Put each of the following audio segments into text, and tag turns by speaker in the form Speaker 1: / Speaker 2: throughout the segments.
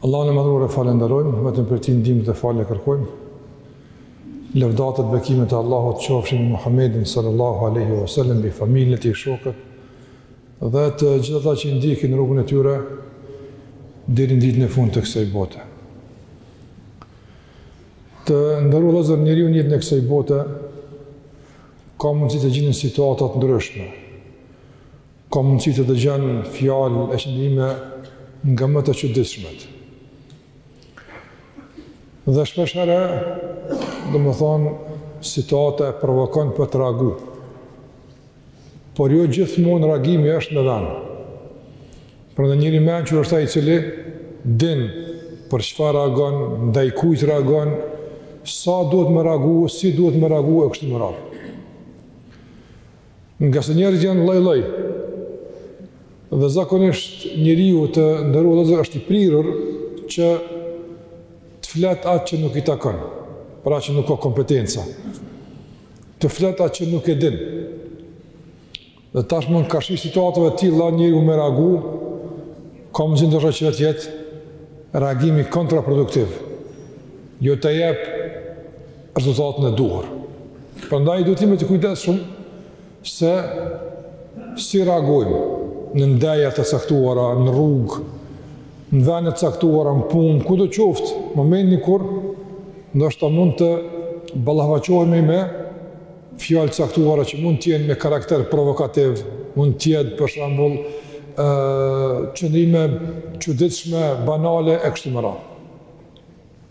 Speaker 1: Allahun e madhëruar e falënderojmë, vetëm prej tij ndihmë dhe falje kërkojmë. Lëvdatat, bekimet e Allahut qofshin mbi Muhammedin sallallahu aleyhi wa sallam, mbi familjen e tij, shokët, dhe të gjithë ata që ndjekin rrugën e tyre, deri n'ditën e fundit të kësaj bote. Të nderuar vëllezër, njeriu në jetën e kësaj bote, ka mundësi të gjendet në situata të ndryshme, Ka mundësi të dëgjon fjalë e qëndrime nga më të çuditshmet. Dhe shpesh herë, domethënë situata e provokon për të reagu. Por jo gjithmonë reagimi është me vend. Prandaj njeri i mençur është ai i cili, din për çfarë reagon, ndaj kujt reagon, sa duhet me reagu, si duhet me reagu e kështu me radhë. Ngase njerëzit janë lloj-lloj. Dhe zakonisht njeriu të nderuar është i prirur që të flet atë që nuk i takon, pra që nuk ka kompetenca, të flet atë që nuk e din. Dhe tash në kësi situatave të tilla njeriu me reagu, ka rrezik ndoshta që të jetë reagimi kontraproduktiv. Jo ta jep rezultatin e duhur. Prandaj duhet të jemi të kujdesshëm se si reagojmë në ndeja të caktuara në rrugë, në vende të caktuara në punë, kudo qoftë, momentin kur ndoshta mund të ballafaqohemi me fjalë të caktuara që mund të jenë me karakter provokativ, mund të jetë për shembull qëndrime të çuditshme, banale e kështu me radhë.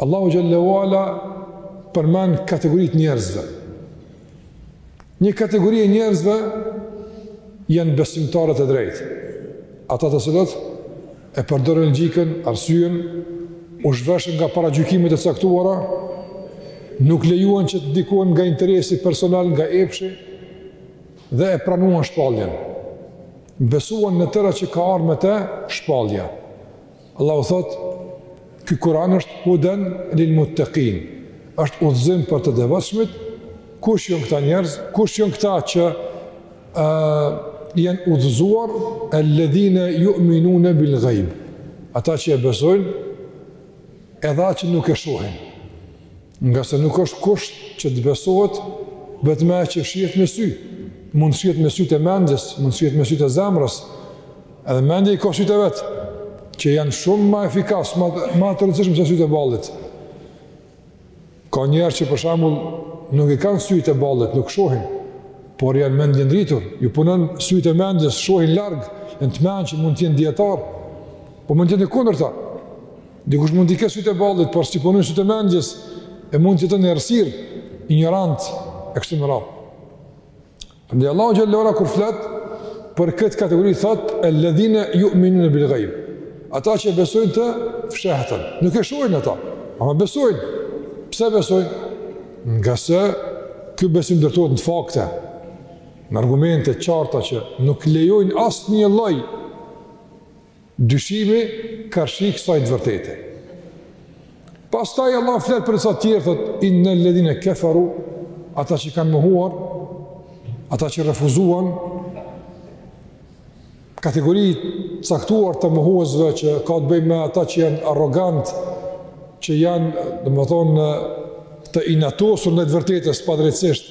Speaker 1: Allahu xhel-le ue ala përmend kategori të njerëzve. Një kategori e njerëzve janë besimtarët e drejtë. Ata të cilët e përdorën logjikën, arsyen, u zhveshën nga paragjykime të caktuara, nuk lejuan që të ndikohen nga interesi personal, nga epshi dhe e pranuan shpalljen. Besuan në tërë atë që ka ardhur me të shpallja. Allahu thot, ky Kur'an është huden lil muttaqin, është udhëzim për të devotshmit, kush janë këta njerëz, kush janë këta që janë udhëzuar alladhina yu'minuna bil ghaib. Ata që e besojnë edhe atë që nuk e shohin. Nga se nuk është kusht që të besohet vetëm ajo që shihet me sy. Mund të shihet me sytë e mendjes, mund të shihet me sytë e zemrës. Edhe mendja i ka sytë e vet, që janë shumë ma efikas, ma, ma të rëndësishëm se sytë e ballit. Ka njerëz që për shembull nuk i kanë sytë e ballit, nuk shohin, por janë mendjendritur. Ju punon sytë e mendjes, shohin larg, janë të mençëm, mund të jenë dietar. Po mund të jetë e kundërta. Dikush mund t'i ketë sytë e ballit, por s'i punojnë sytë e mendjes, e mund të jetë në errësirë, injorant, e kështu me radhë. Prandaj Allahu xhel-le ve ala kur flet, për këtë kategori thotë el-ledhine juminune bil gajb. Ata që besojnë të fshehtën, nuk e shohin ata, ama besojnë. Pse besojnë? Nga se ky besim ndërtohet në fakte, në argumente të qarta që nuk lejojnë asnjë lloj dyshimi karshi kësaj të vërtete. Pastaj Allahu flet për disa tjerë, thotë, inne-ledhine keferu, ata që kanë mohuar, ata që refuzuan, kategori e caktuar të mohuesve që ka të bëjë me ata që janë arrogant, që janë, domethënë, të inatosur ndaj të vërtetës, padrejtësisht,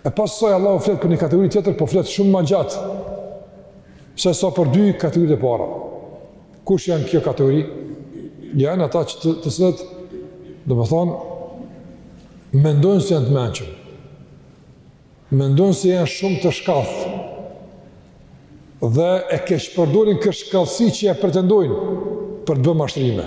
Speaker 1: E pas saj Allahu flet për një kategori tjetër, po flet shumë ma gjatë se sa për dy kategoritë e para. Kush janë kjo kategori? Janë ata që të, të cilët, domethënë, mendojnë se janë të mençur. Mendojnë se janë shumë të shkathë dhe e keqpërdorin këtë shkathtësi që e pretendojnë për të bërë mashtrime.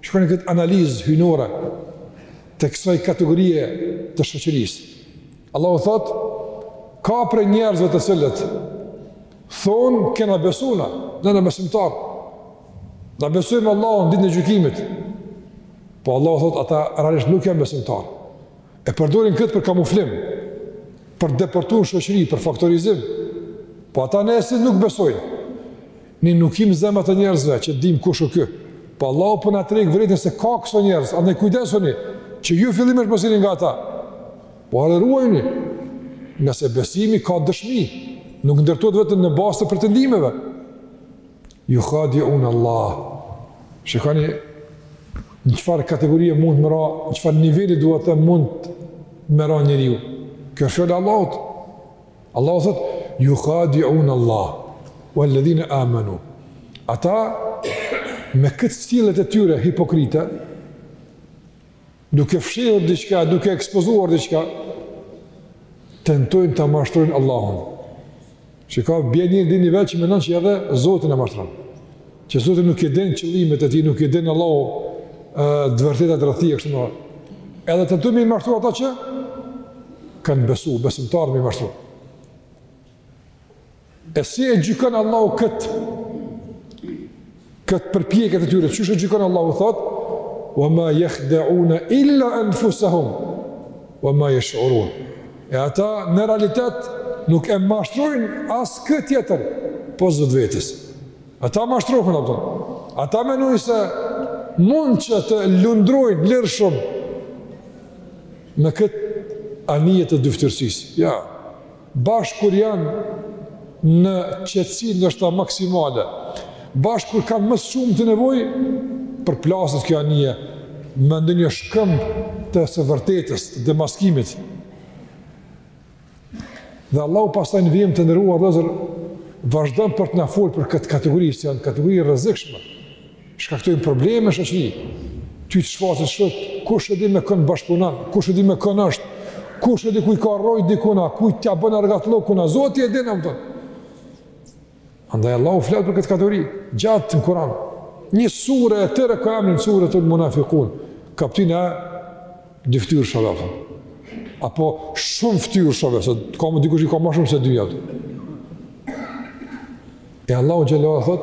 Speaker 1: Shikoni këtë analizë hyjnore të kësaj kategorie të shoqërisë. Allahu thotë, ka prej njerëzve të cilët thonë kena besu na, ne jena besimtar. Na besojmë Allahun ditën e gjykimit. Po Allahu thotë ata realisht nuk janë besimtar. E përdorin këtë për kamuflim, për depërtu n'shoqëri, për faktorizim. Po ata në esencë nuk besojnë, Ne nuk jemi n'zemrat e njerëzve që dim kush është ky. Po Allahu po na treg t'vërtetën se ka këso njerëz, andaj kujdesuni që ju fillimisht mos jeni nga ata. Po edhe ruajuni, nga se besimi ka dëshmi, nuk ndërtohet vetëm në bazë të pretendimeve. Juhadiune Allah. Shikoni në çfarë kategorie mund të ra, në çfarë niveli duhet të mundet me ra njeriu. Kjo është fjalë e Allahut. Allahu thotë, juhadiune Allah, ue-ledhine amenu. Ata, me këtë stilin e tyre hipokrite, duke fshehur diçka, duke ekspozuar diçka, tentojnë ta mashtrojnë Allahun. Që ka bie në atë nivel që mendon që edhe Zotin e mashtron. Që Zoti nuk i din qëllimet e tij, nuk i din Allahu ë të vërtetat rreth tij e kështu me. Edhe tentojn me mashtru ata që kanë besu, besimtarët me mashtru. E si e gjykon Allahu kët kët përpjekje të tyre, qysh e gjykon Allahu thot, "Wa ma yakhda'una illa anfusahum wa ma yash'urun." E ata në realitet nuk e mashtrojnë askë tjetër, pos vetes. Ata mashtrohen, apëto. Ata menojnë se mund që të lundrojnë lirshëm me këtë anije të dyftyrsis. Ja, bash kur janë në qetësi ndoshta maksimale, bash kur kanë më së shumti nevoj, përplaset kjo anije, me ndonjë shkëmb të së vërtetës, të demaskimit. Dhe Allahu pastaj në vijim të nderuar vllezër, vazhdon për të na folë për këtë kategori, që janë kategori e rrezikshme, shkaktojnë probleme n'shoqëri, ty të shfaqet sot, kush e di me kënë bashkëpunon, kush e di me kënë është, kush e di kuj ka rojt dikuna, kuj t'ia bën argatllëkun, zoti e din, më Andaj Allahu flet për këtë kategori gjatë në Kur'an. Një sure e tërë ka emrin suretul munafikun. Kaptina e dyftyrshave, apo. apo shumëftyrshave, se të ka më dikush i ka ma shumë se dyja. E Allahu xhelehu thot,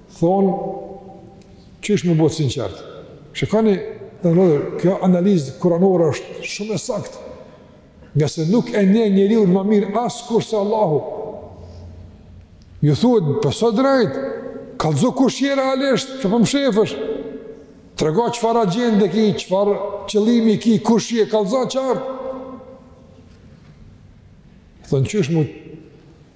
Speaker 1: Thonë, qysh m'u bo t'sinqert. Shikoni, dhe në kjo analizë kuranore është shumë e saktë, ngase nuk e njeh njeriun ma mirë askush se Allahu. Ju thuhet, beso drejt, kallëzo kush je realisht, çka po mshefesh, trego çfar agjende ki, çfar qëllimi ki, kush je, kallëzo qartë. Thonë, qysh me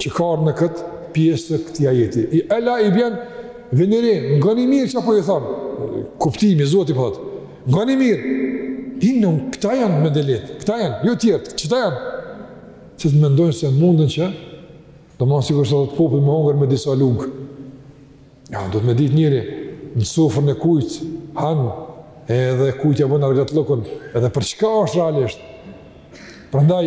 Speaker 1: që ka ardhë në këtë pjesë të këti ajeti. E Ela i bjen veni re, ngoni mirë çka po ju thom, kuptimi, zoti po thotë, ngoni mirë, inë, këta janë mendjelehtë, këta janë, jo t'tjert, këta janë, që mendojnë se mundën që, domethon siç thotë populli me hongër me disa lugë, ja, duhet me ditë njeri, në sofrën e kujt han, edhe kujt ia bën argatllëkun, edhe për çka është realisht, Prandaj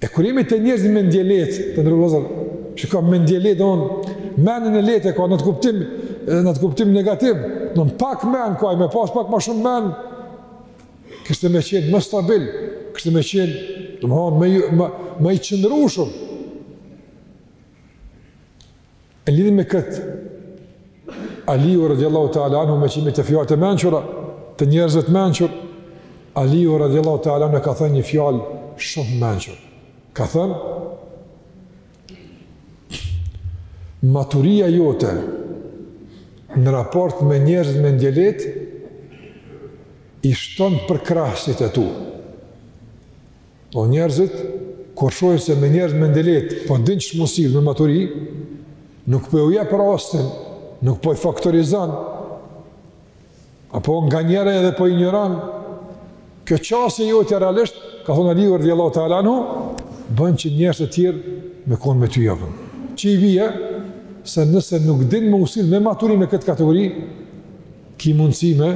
Speaker 1: E kur jemi te njerëzit mendjelehtë, të nderum vllezër, çka mendjelehtë, domethon, menin e lehtë e ka në at kuptim, në të kuptim negativ, në në pak men, ky me pas pak ma shumë men, kishte me qenë më stabil, kishte me qenë, domethanë, më, më, më i qëndrushëm. Në lidhje me këtë, Aliu radiallahu ta'ala anhu meqë jemi te fjalët e mençura, të njerëzve të mençur, Aliu radiallahu ta'ala anhu ka thënë një fjalë shumë mençur. Ka thënë, maturia jote në raport me njerëzit mendjelehtë, i shton përkrahësit e tu. Po njerëzit, kur shohin se me njerëz mendjelehtë, po din qysh m'u sillë me maturi, nuk po ua jep rastin, nuk po i faktorizon, apo nganjëherë edhe po i injoron, kjo qasje e jotja realisht, ka thonë Aliu radiallahu ta'ala anhu, bën që njerëzit tjerë me kon me ty jepën. Që i bie, se nëse nuk din me u sillë me maturi me këtë kategori, ki mundësi me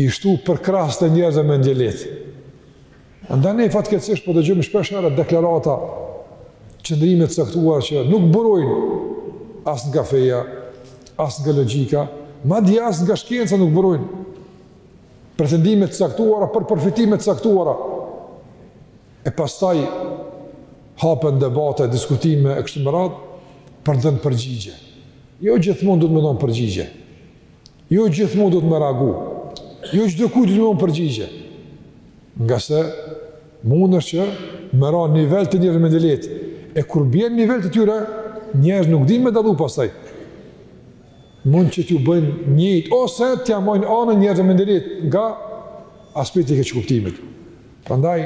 Speaker 1: i shtu përkrahësit e njerëzve mendjelehtë. Andaj ne fatkeqësisht po dëgjojmë shpeshherë deklarata qëndrime të caktuar që nuk burojnë as nga feja, as nga logjika, madje as nga shkenca nuk burojnë pretendime të caktuara për përfitime të caktuara. E pastaj hapen debate, diskutime e kështu me radhë për t'dhënë përgjigje. Jo gjithmonë duhet me dhënë përgjigje. Jo gjithmonë duhet me reagu, jo çdokujt duhet me dhon përgjigje, ngase mundesh që me ra n'nivel të njerëzve mendjelehtë, e kur bjen n'nivel të tyre, njerëzit nuk dinë me dallu pastaj, mund që t'ju bëjnë njëjtë, ose t'ja majnë anën njerëzve mendjelehtë, nga aspekti i keqkuptimit. Prandaj,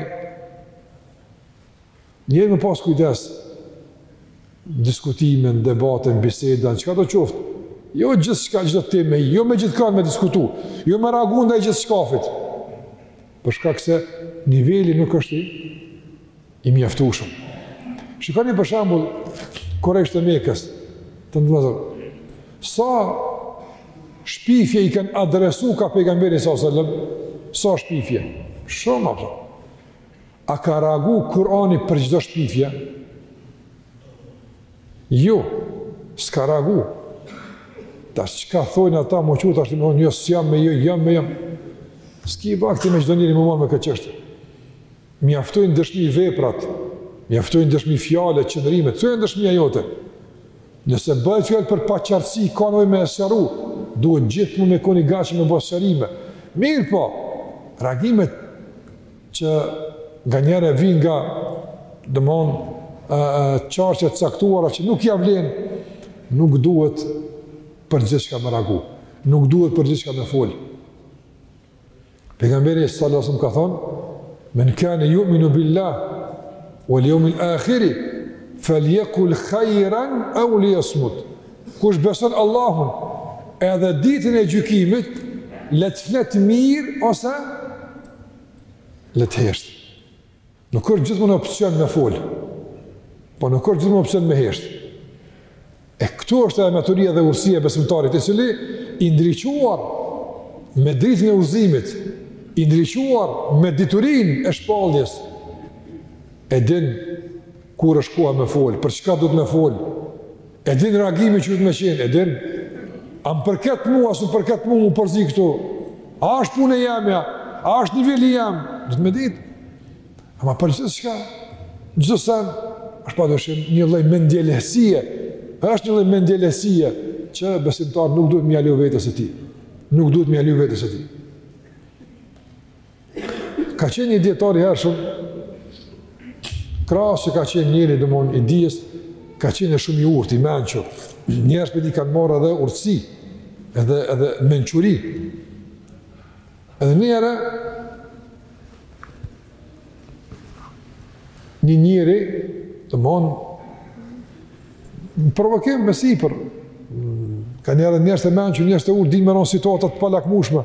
Speaker 1: Njeri me pas kujdes, diskutimin, debatin, bisedën, çkado qoftë, jo gjithçka çdo temë, jo me gjithkënd me diskutu, jo me reagu ndaj gjithçkafit, për shkak se niveli nuk është i, i mjaftueshëm. Shikoni për shembull, kurejshët e Mekës, të ndëzër, sa shpifje i kanë adresu kah pejgamberi s.a.s. Sa shpifje? Shumë, apësa. A ka reagu Kurani për çdo shpifje? Jo, s'ka reagu. Tash çka thojnë ata, me qit atë me thonë, jo, s'jam me jo, jam me jam. S'ki vakt me çdo njeri m'u marrë me këto çështje. Mjaftojnë dëshmi veprat, mjaftojnë dëshmi fjalët, qëndrimet, të jenë dëshmia jote. Nëse bëhet fjalë për paqartësi, ka nevojë me e sqaru, duhet gjithmonë me kon i gatshëm me bo sqarime. Mirëpo, reagimet që nganjëherë vijnë nga, domethonë, qarqet e caktuara që nuk ja vlen, nuk duhet për gjithçka me reagu, nuk duhet për gjithçka me folë. Pejgamberi sallasëm ka thonë, men kane juminu billahi vel jeumil ahiri, feljekul hajran eu lijesmut. Kush beson Allahun, edhe ditën e gjykimit, le të flet mirë, ose le të hesht. Nuk është gjithmonë opsion me fol. Po nuk është gjithmonë opsion me hesht. E këtu është edhe maturia dhe urësia e besimtarit, i cili i ndriçuar me dritën e udhëzimit, i ndriçuar me diturinë e shpalljes, e din Kur është koha me folë, për çka duhet me folë, e din reagimi që duhet me qenë, e din, a më përket mu, a s'më përket mu, mu përzi këtu, a është punë e jemja, a është niveli jem, duhet me ditë, ama për gjithçka, gjithsen, është padyshim një lloj mendjelehtësie, është një lloj mendjelehtësie, që besimtari nuk duhet me ja leju vetes së tij, nuk duhet me ja leju vetes së tij. Ka qenë një dijetar i hershëm, krahas që ka qenë njeri domethonë i dijes, ka qenë edhe shumë i urtë, i mençur. Njerëzit prej tij kanë marrë edhe urtësi, edhe, edhe mençuri. Edhe njëherë, një njeri, domethonë, në provokim e sipër, kanjëherë edhe njerëzit e mençur, njerëzit e urtë, din me ra në situata të palakmushme,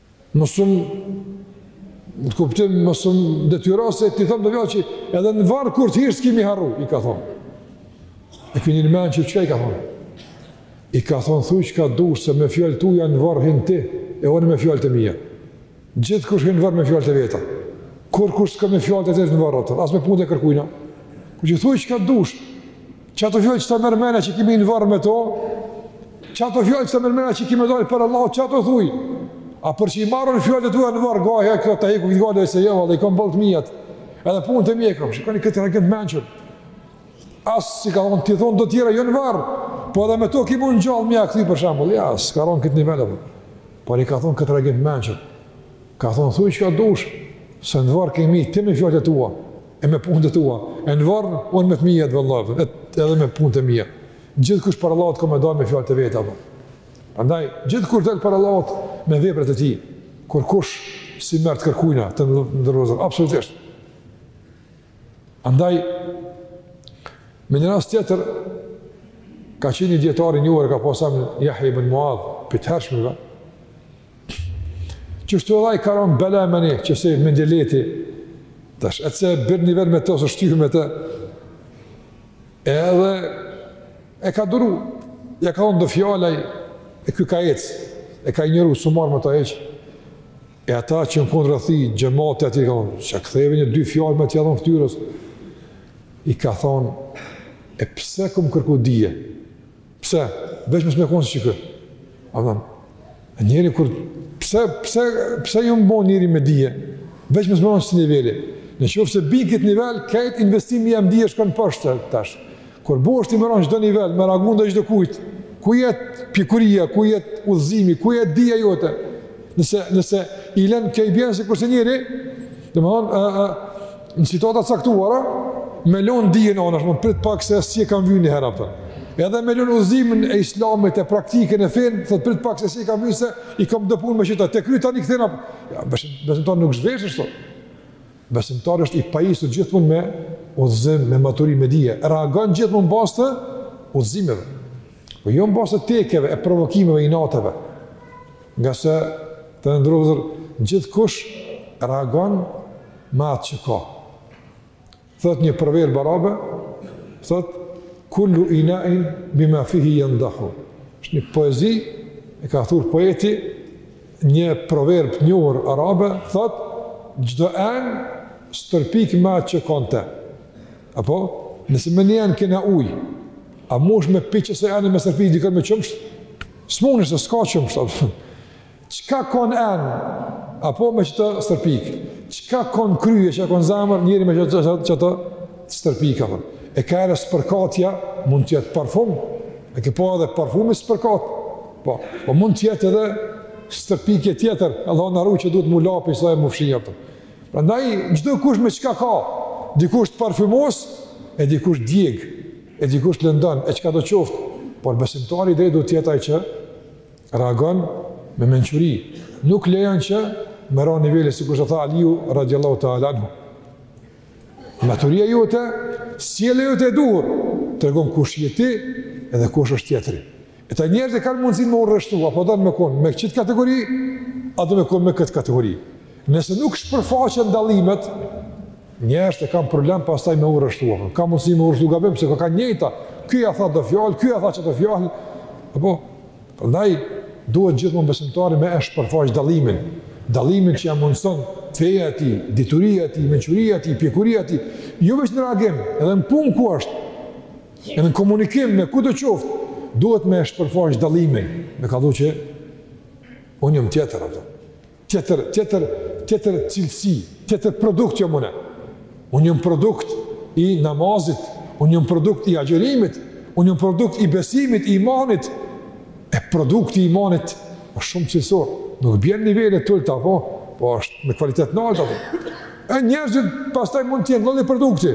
Speaker 1: Më shumë, në kuptim, mos më detyro se t'i thom do fjalë që edhe në varr kur të hish s'ki me i harru, i ka thonë. E ky njeri i mençëm çka i ka thonë? I ka thonë, thuj çka dush se me fjalët tua në varr hin ti, e unë me fjalët e mija. Gjithkush hin n'varr me fjalët e veta. Kurkush s'ka me fjalë të tjetrit në varr atëherë, as me punët e kërkujna. Kështu që thuj çka dush, Qato fjalë që ta merr menja që ki me hi në varr me to, qato fjalë që ta merr menja që ki me dalë para Allahut, qato thuj. A për që i marr unë fjalët e tua në varr, gajle, këta të heku këtë gajle, se jo, dhe i kom boll të mijat, edhe punët e mija i kom, shikoni këtë reagim të mençur. As s'i ka thonë, t'i thom do tjera, jo në varr, po edhe me to ki mu ngjallë, me ja kthy për shembull, jo, s'ka ra në këtë nivel, po. por i ka thonë këtë reagim të mençur, ka thonë, thuj çka dush, se në varr ki me hi ti me fjalët e tua, e me punët e tua. E në varr, unë me të mija të vëllavë, edhe me punët e mija. Gjithkush para Allahut ka me dalë me fjalët e veta, dhe. Andaj, gjithkush del para Allahut me veprat e tij, kurkush s'i merr të kërkujna të nderuar vëllezër, absolutisht. Andaj, në një rast tjetër, ka qenë një dijetar i njohur, ka pasë emrin Jahja ibn Muadhë, prej të hershmëve, Qështu edhe i ka ra n'bela me ni qesi mendjelehti, tash, e se bërë nivel me të, s'shtyhet me të, edhe e ka duru, ja ka thonë do fjalë aj, e ky ka ecë, e ka injoru, s'u marrë me të hiç, e ata që u kon rreth tij, xhemati aty, ka thonë, që ktheve një dy fjalë me të ja thonë ftyrës, i ka thonë, e pse kem kërku dije, Pse? Veç mos me kon si ky. Apo njeri kur pse pse pse u bon njeri me dije? Veç mos me kon asi niveli. Në qoftë se bin n'këtë nivel, krejt investimi jem n'dije shkon poshtë tash. Kur bohesh ti me ra n'çdo nivel, me reagu ndaj çdo kujt. Ku jet pjekuria, ku jet udhëzimi, ku jet dija jote? Nëse nëse i lën kjo i bën sikur se njëri, domethon ë ë Në situata t'caktuara, me lonë dijen anash, më prit pak se s'je ka m'vyn një herë, apo. Edhe me lonë udhëzimin e islamit, e praktikën e fenë, thotë prit pak se s'je ka m'vyn se i kam do punë me qita, t'e kry tani kthehna, jo, besimtari nuk zhveshet ashtu, besimtari është i pajisur gjithmonë me udhëzim, me maturi, me dije, reagon gjithmonë n'bazë të udhëzimeve, po jo në bazë të tekeve, e provokimeve, inateve, ngase të nderuar vllezër, gjithkush reagon me atë që ka. Thot një proverb arabe, thot kullu ina'in bima fihi yandahu. Është një poezi e ka thur poeti një proverb të njohur arabe, thot çdo enë stërpik me atë që ka n'të. Apo nëse në një enë kena ujë, a mush me pi qasaj ene me stërpik dikon me qumësht? S'munesh se s'ka qumësht, Çka ka n'enë, apo me qato stërpik, çka ka n'krye, çka ka n'zemër, njeri me qato, që, qato stërpik, apo. E ka herë spërkatja, mund të jetë parfum, e ke pa edhe parfumi spërkat, po, po mund të jetë edhe stërpikje tjetër, Allahu na rujt që duhet m'u la pi saj edhe m'u fshi, apo. Prandaj, çdokush me çka ka, dikush të parfumos, e dikush djeg, e dikush lëndon, e çkado qoftë, por besimtari i drejtë duhet t'jetë aj që reagon me mençuri, nuk lejon që me ra n'nivele, sikurse tha Aliu, radiallahu teala anhu. Maturia jote, sjellja jote e duhur, tregon kush je ti edhe kush është tjetri. E tani njerëzit e kanë mundësinë me u rreshtu, a po don me konë me qit kategori, a do me konë me këtë kategori. Nëse nuk shpërfaqen dallimet, Njerëzit e kanë problem pastaj me u rreshtu. Ka mundësi me u rreshtu gabim se ka njëta. Ky ja tha do fjalë, ky ja tha qi do fjalë. Apo prandaj duhet gjithmonë besimtari me e shpërfaq dallimin. Dallimin që ja mundëson feja e tij, dituria e tij, mençuria e tij, pjekuria e tij, jo vetëm në reagim, edhe në punë ku është. Edhe në komunikim me kudo qoftë, duhet me e shpërfaq dallimin. Me kallzu që unë jam tjetër apo. Tjetër, tjetër, tjetër cilësi, tjetër produkt jam unë. Unë jam produkt i namazit, unë jam produkt i agjërimit, unë jam produkt i besimit, i imanit. E produkti i imanit është shumë cilësor. Nuk bjen nivele të ulta, apo, po është me kvalitet të naltë. Po. E njerëzit pastaj mund të jenë lloj-lloj produkti.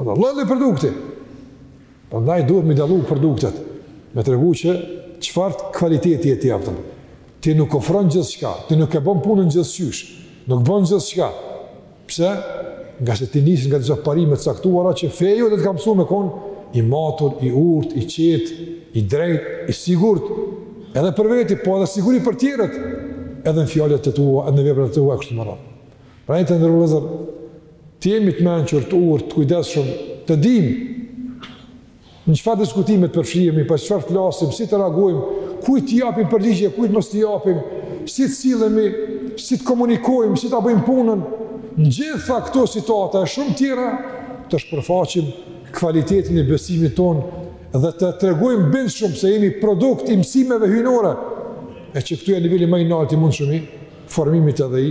Speaker 1: Lloj-lloj produkti. Prandaj duhet m'i dallu produktet, me tregu që çfarë kvaliteti je ti, apo. Ti nuk ofron gjithçka, ti nuk e bon punën gjithqysh, nuk bon gjithçka. Pse? Ngase ti nisesh nga disa parime t'caktuara që feja jote të ka msu me kon i matur, i urtë, i qetë, i drejt, i sigurt, edhe për veti, po edhe siguri për tjerët, edhe në fjalët e tua, edhe në veprat e tua, e kështu me radhë. Pra të nderuar Të jemi të mençur, të urtë, të kujdesshëm, të dimë në çfarë diskutimesh të përfshihemi, për çfarë të flasim, si të reagojmë, kujt t'i japim përgjigje, kujt mos t'i japim, si të sillemi, si të komunikojmë, si ta bëjmë punën, në gjitha këto situata e shumë tjera të shpërfaqim kvalitetin e besimit tonë dhe të tregojmë bindshëm se jemi produkt i mësimeve hyjnore e që ky është niveli ma i naltë i mundshëm i formimit edhe i